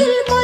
el